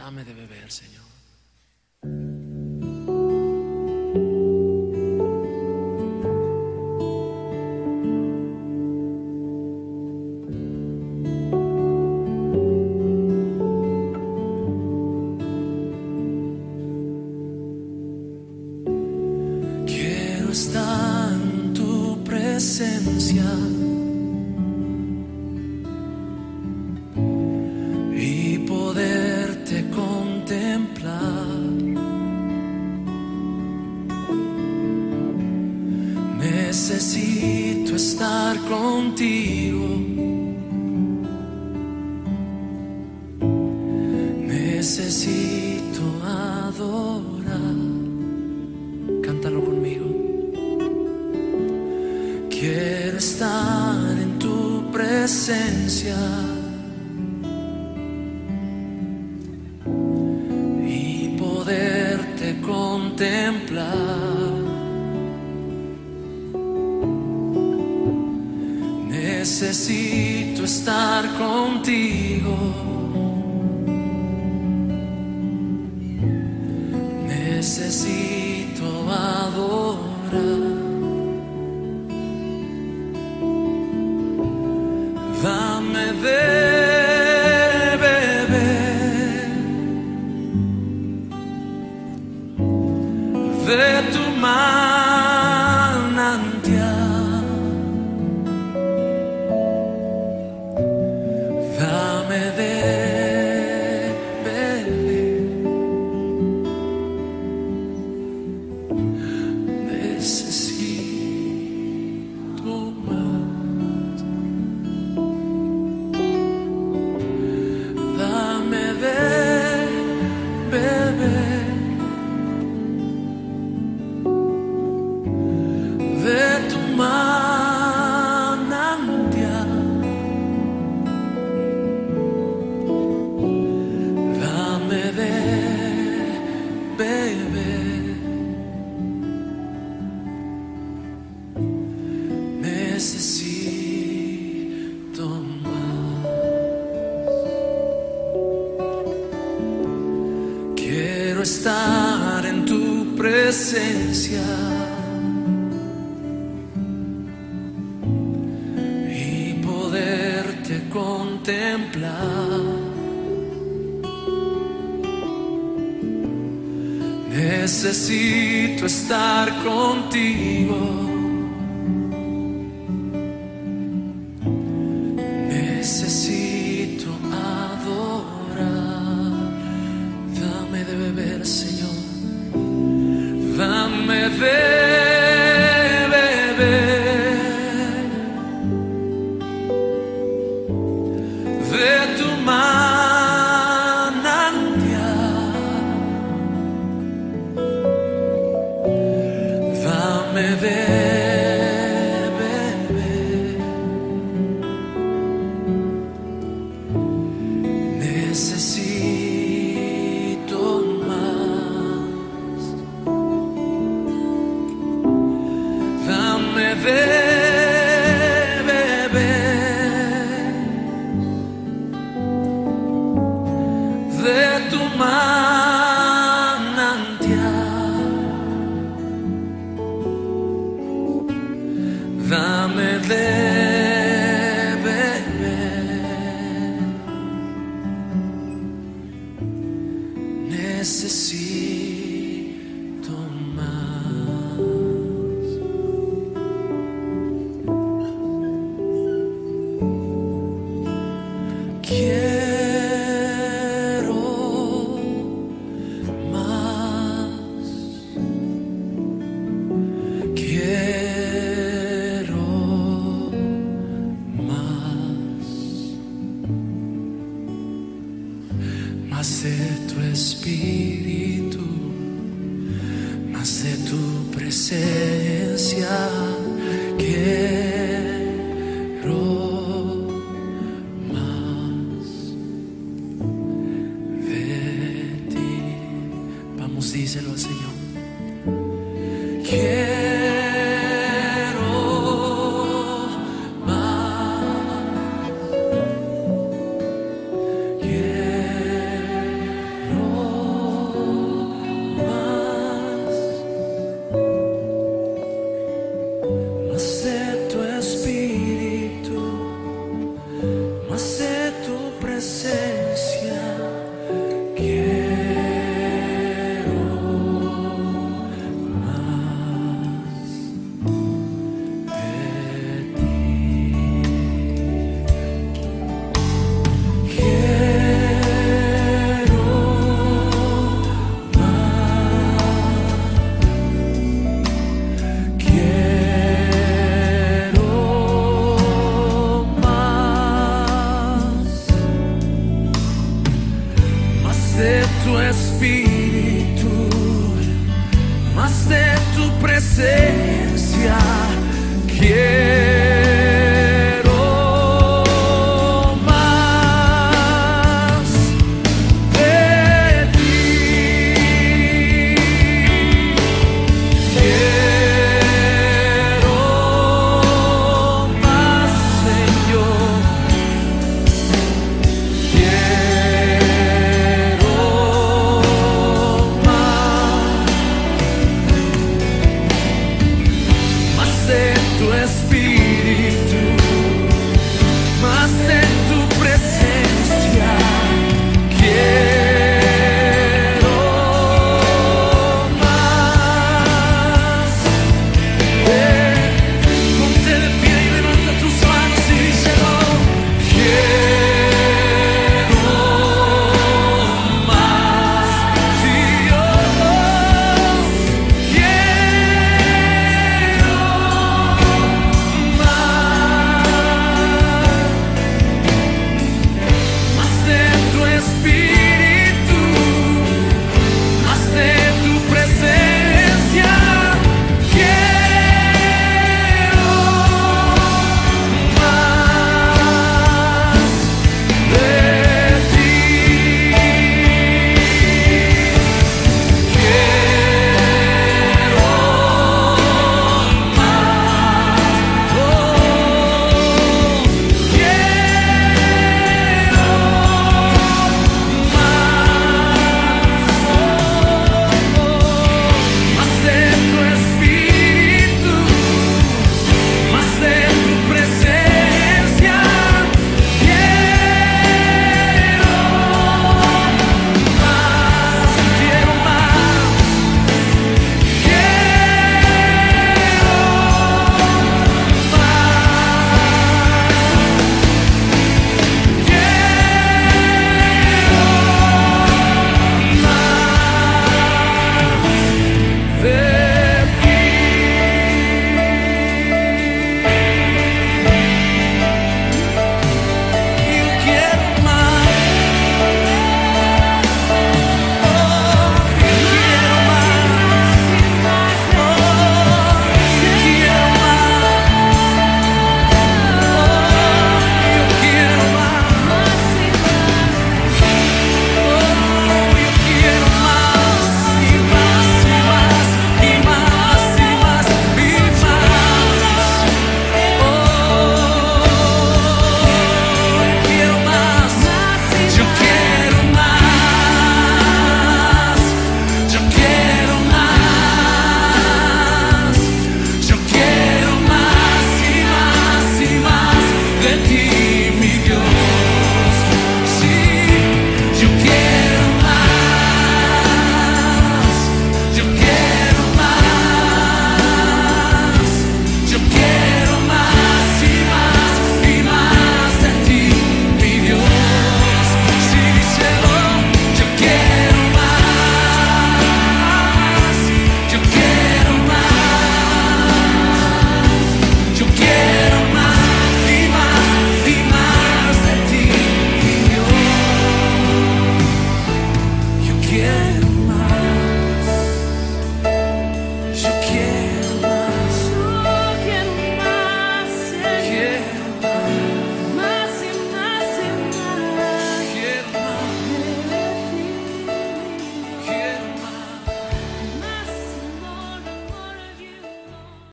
Dame de beber, Señor. Quiero estar en tu presencia Necesito estar contigo. Necesito adorar. Cántalo conmigo. Quiero estar en tu presencia Necesito adorar. Dame de beber de tu manantial. Estar en tu presencia y poderte contemplar. Necesito estar contigo. Dame manantial. Dame de beber. Necesito Quiero